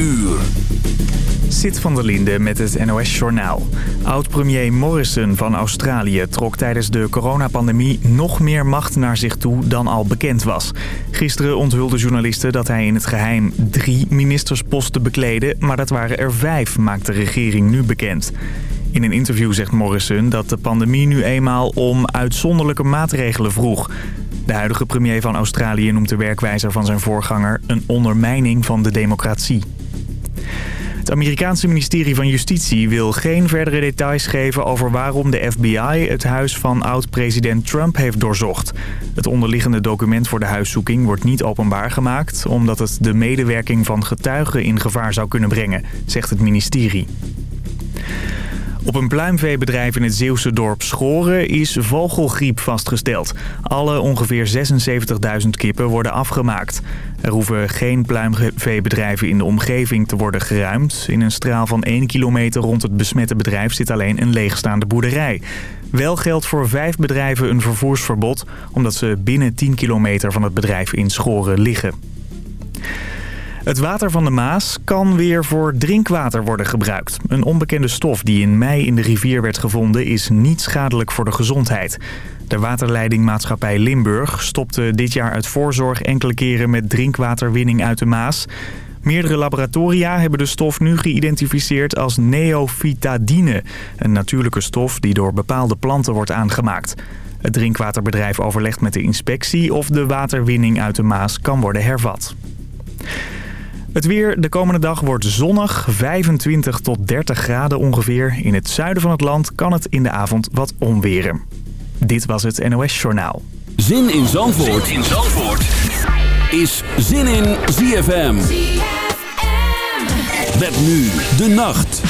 uur. Van der Linde met het NOS-journaal. Oud-premier Morrison van Australië trok tijdens de coronapandemie nog meer macht naar zich toe dan al bekend was. Gisteren onthulden journalisten dat hij in het geheim drie ministersposten bekleedde, maar dat waren er vijf, maakt de regering nu bekend. In een interview zegt Morrison dat de pandemie nu eenmaal om uitzonderlijke maatregelen vroeg. De huidige premier van Australië noemt de werkwijze van zijn voorganger een ondermijning van de democratie. Het Amerikaanse ministerie van Justitie wil geen verdere details geven over waarom de FBI het huis van oud-president Trump heeft doorzocht. Het onderliggende document voor de huiszoeking wordt niet openbaar gemaakt... omdat het de medewerking van getuigen in gevaar zou kunnen brengen, zegt het ministerie. Op een pluimveebedrijf in het Zeeuwse dorp Schoren is vogelgriep vastgesteld. Alle ongeveer 76.000 kippen worden afgemaakt. Er hoeven geen pluimveebedrijven in de omgeving te worden geruimd. In een straal van 1 kilometer rond het besmette bedrijf zit alleen een leegstaande boerderij. Wel geldt voor vijf bedrijven een vervoersverbod... omdat ze binnen 10 kilometer van het bedrijf in Schoren liggen. Het water van de Maas kan weer voor drinkwater worden gebruikt. Een onbekende stof die in mei in de rivier werd gevonden is niet schadelijk voor de gezondheid. De waterleidingmaatschappij Limburg stopte dit jaar uit voorzorg enkele keren met drinkwaterwinning uit de Maas. Meerdere laboratoria hebben de stof nu geïdentificeerd als neofitadine, een natuurlijke stof die door bepaalde planten wordt aangemaakt. Het drinkwaterbedrijf overlegt met de inspectie of de waterwinning uit de Maas kan worden hervat. Het weer de komende dag wordt zonnig, 25 tot 30 graden ongeveer. In het zuiden van het land kan het in de avond wat onweren. Dit was het NOS Journaal. Zin in Zandvoort, zin in Zandvoort. is Zin in ZFM. ZFM. Met nu de nacht.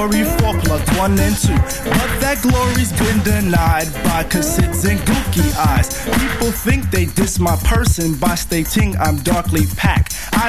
Glory for plug one and two. But that glory's been denied by cassids and gookie eyes. People think they diss my person by stating I'm darkly packed.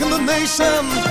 in the nation.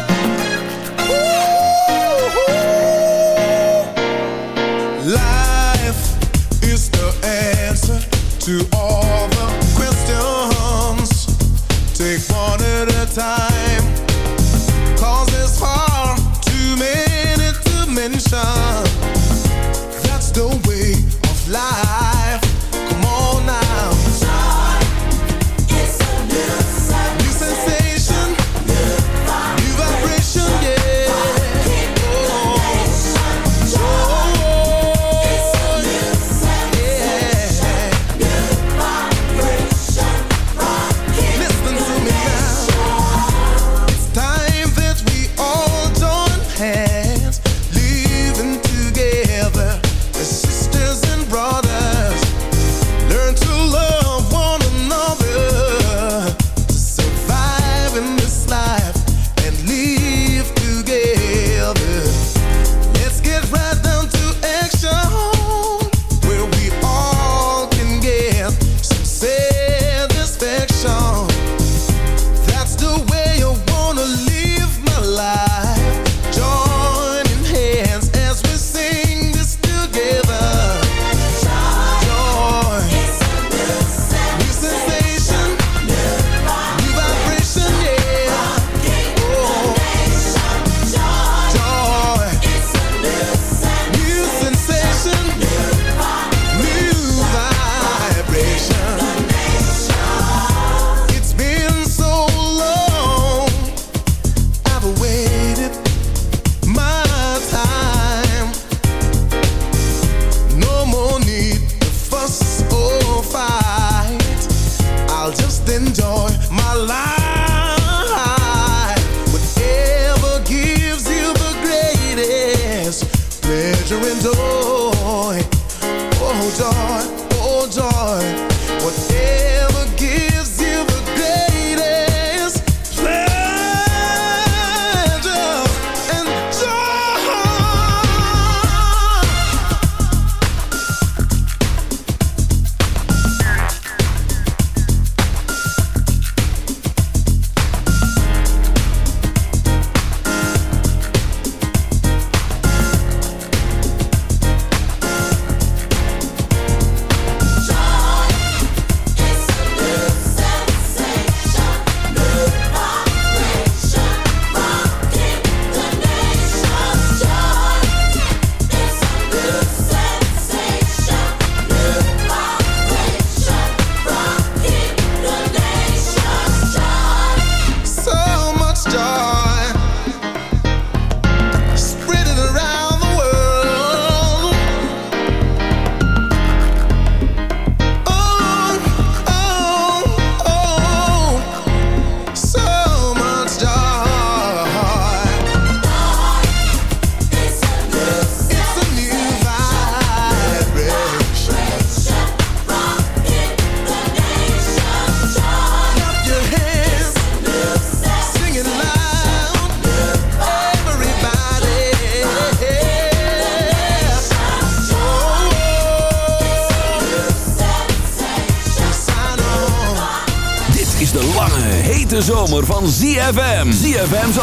enjoy my life.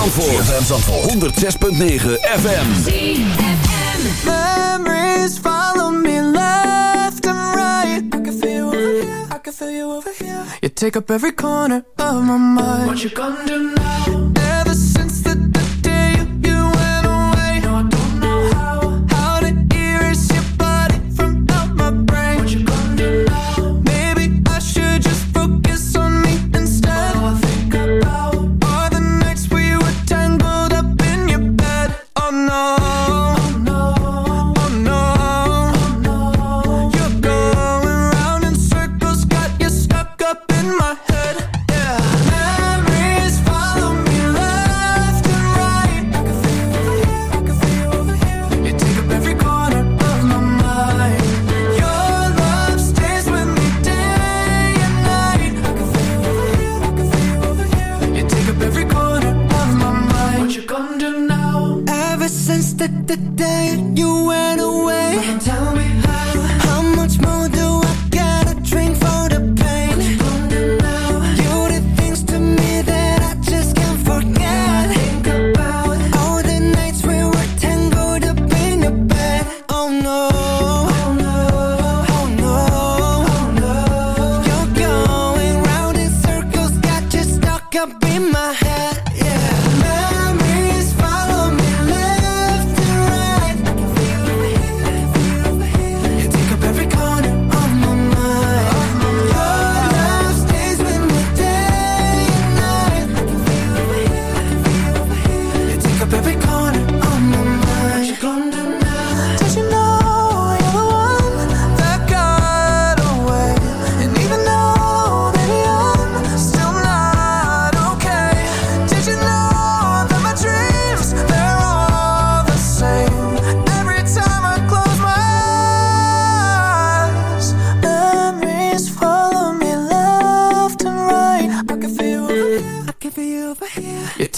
Zandvoort. ZFM Zandvoort. 106.9 FM. Memories follow me left and right. I can feel you over here. I can feel you over here. You take up every corner of my mind. What you gonna do now?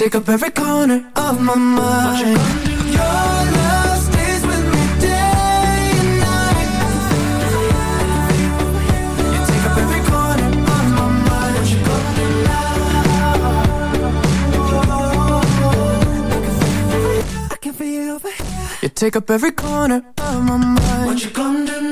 take up every corner of my mind. Your love stays with me day and night. You take up every corner of my mind. What you gonna? I can feel over here You take up every corner of my mind. What you gonna do?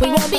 We won't be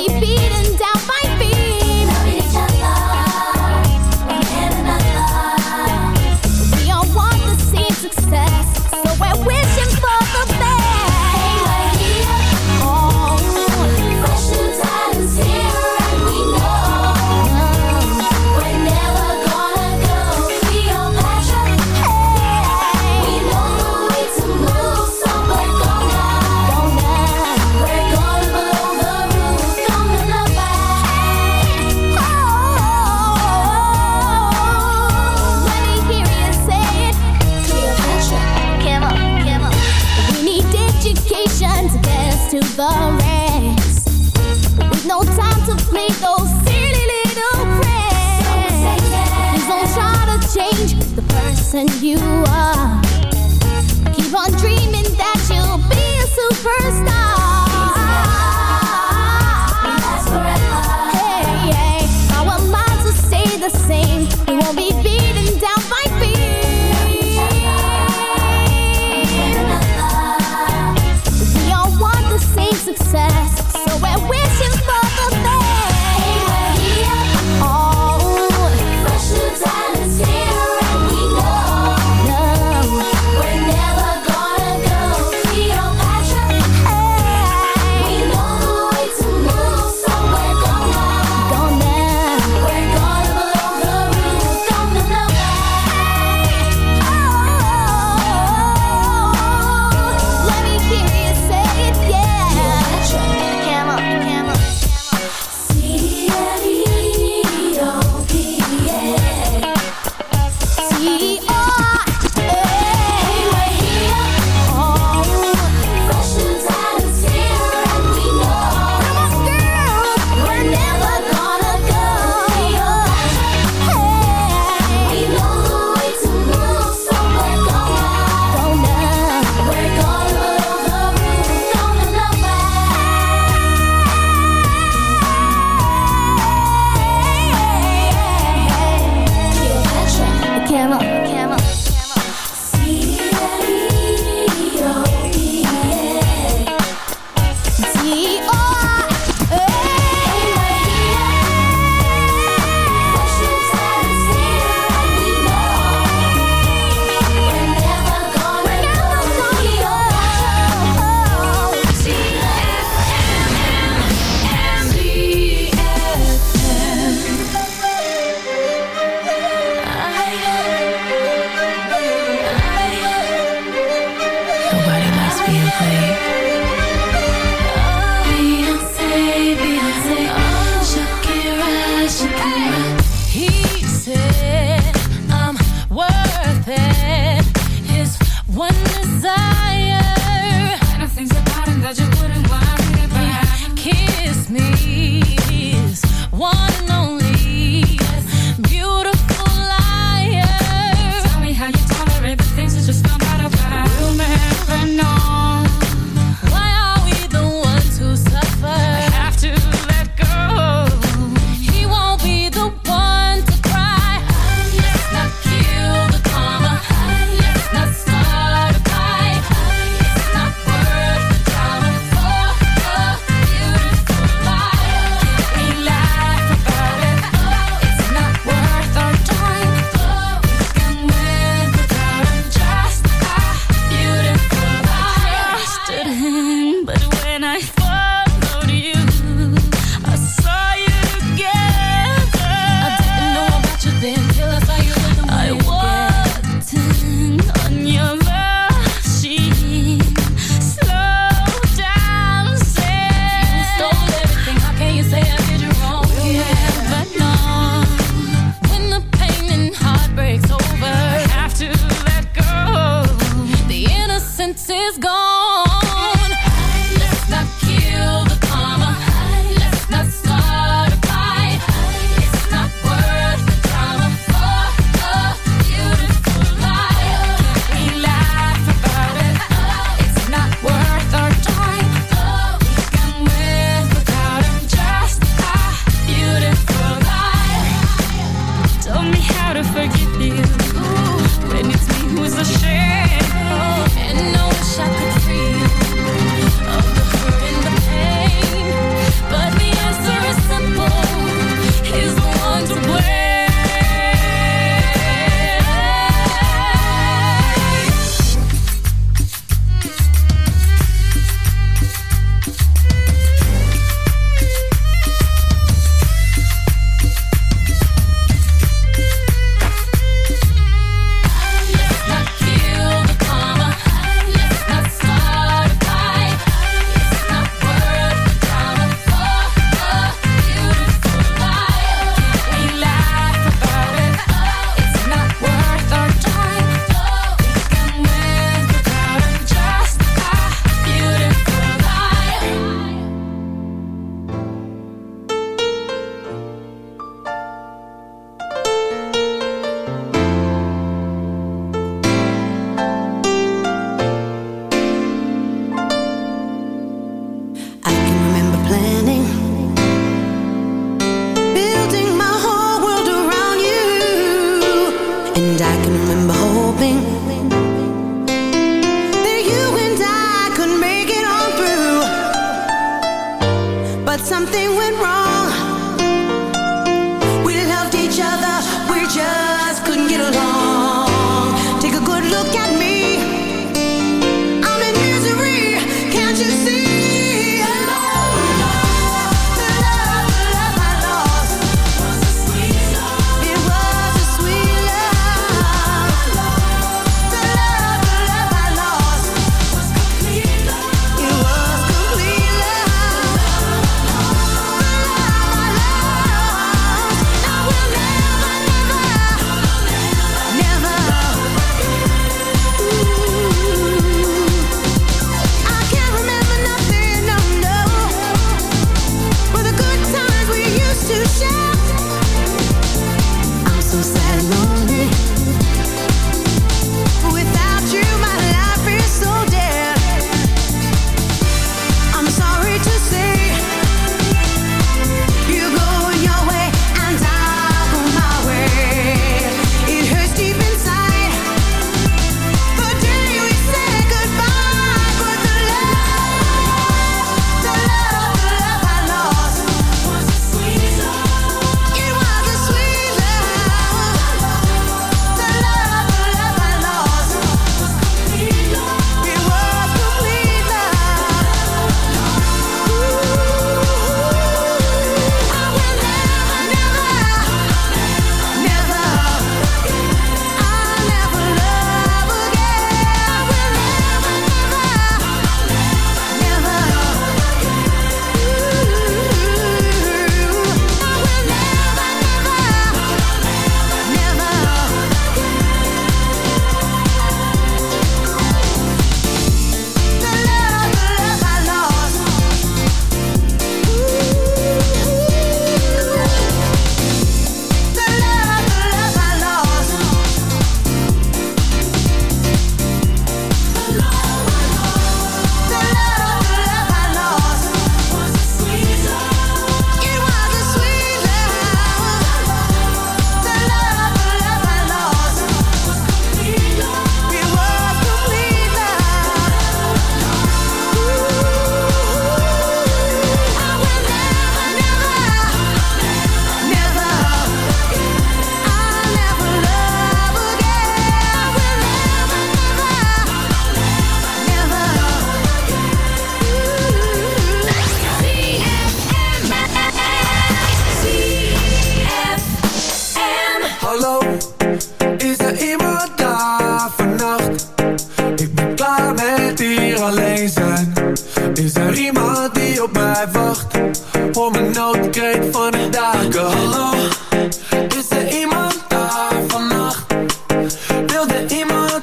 Dimos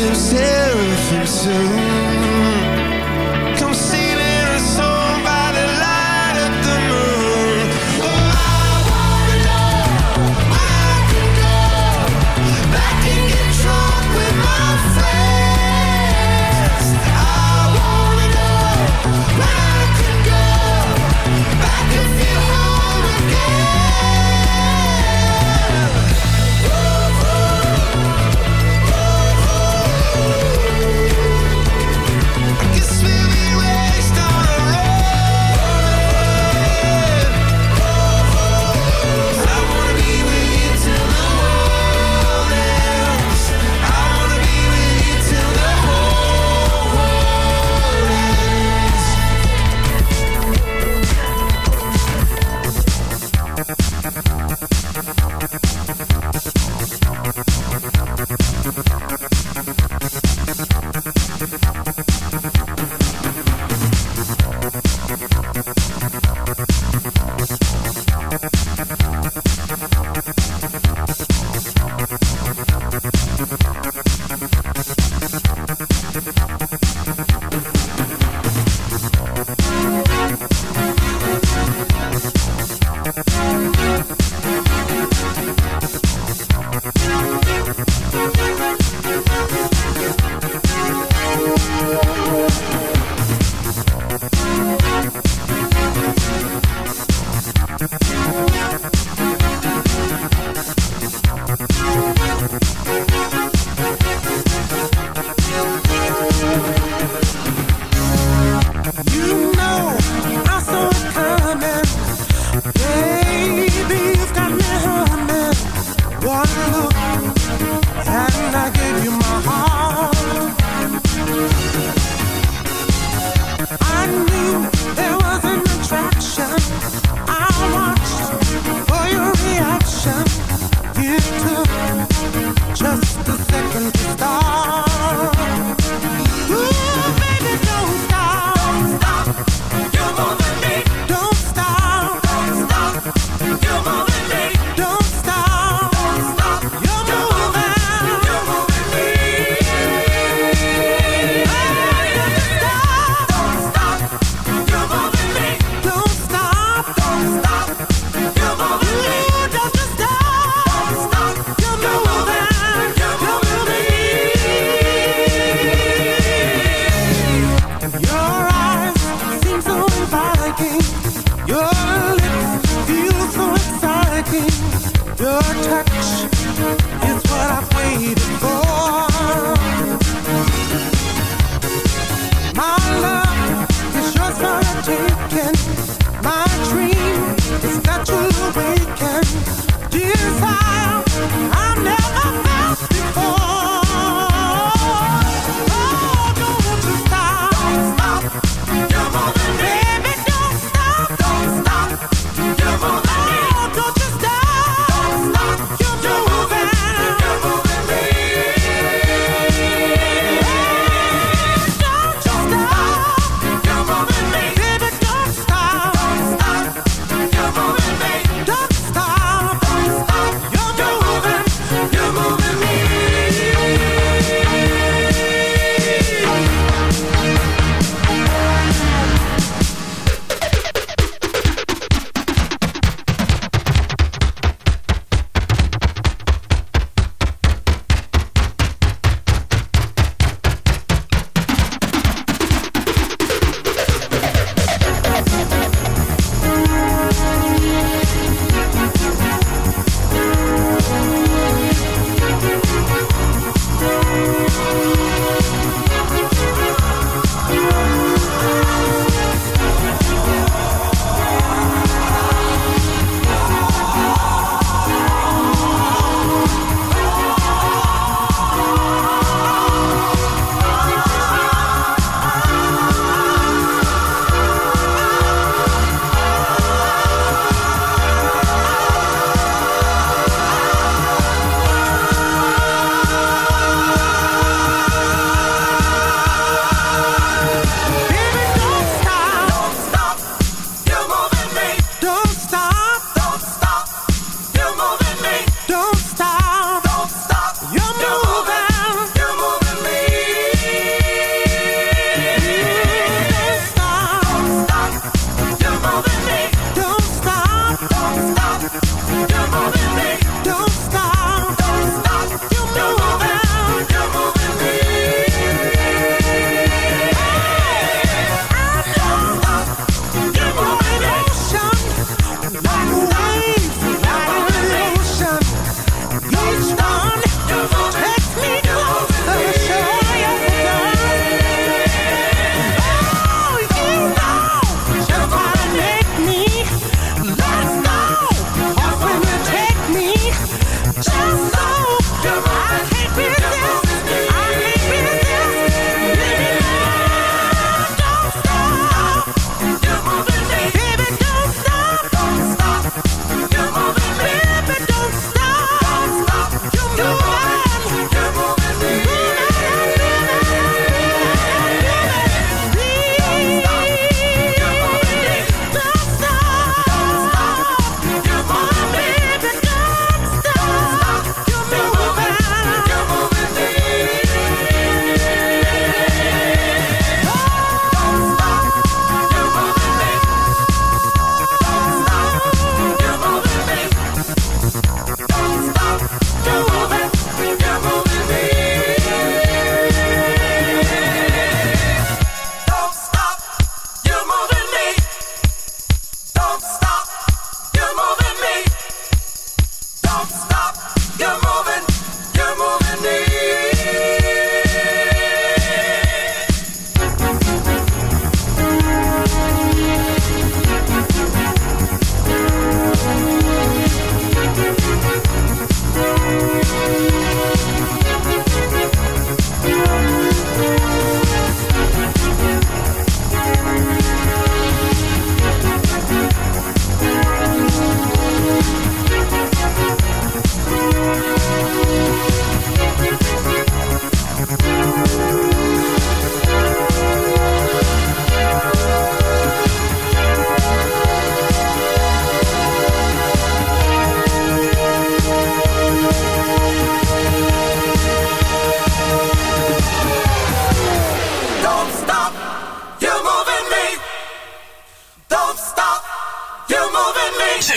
himself himself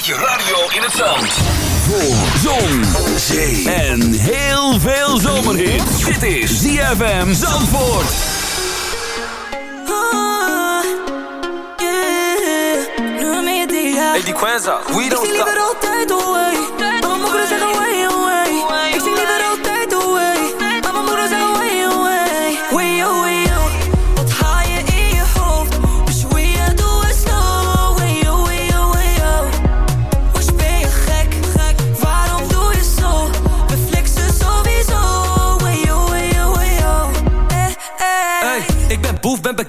Je radio in het zand. Voor zon, zee en heel veel zomerhit. Dit is ZFM Zandvoort. Oh, yeah. Hey, we don't stop.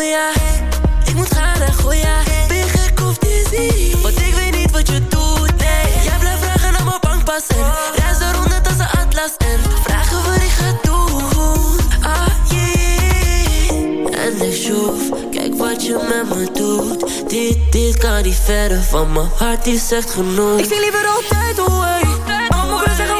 Ik moet gaan en gooien. Ben je gek of dizzy? Want ik weet niet wat je doet, nee. Jij blijft vragen naar mijn bankpas en reis de ronde als een atlas en vragen wat ik ga doen. Ah, yeah. En ik shoef, kijk wat je met me doet. Dit, dit kan niet verder van mijn hart, die zegt genoeg. Ik zie liever altijd away. Maar mijn moeder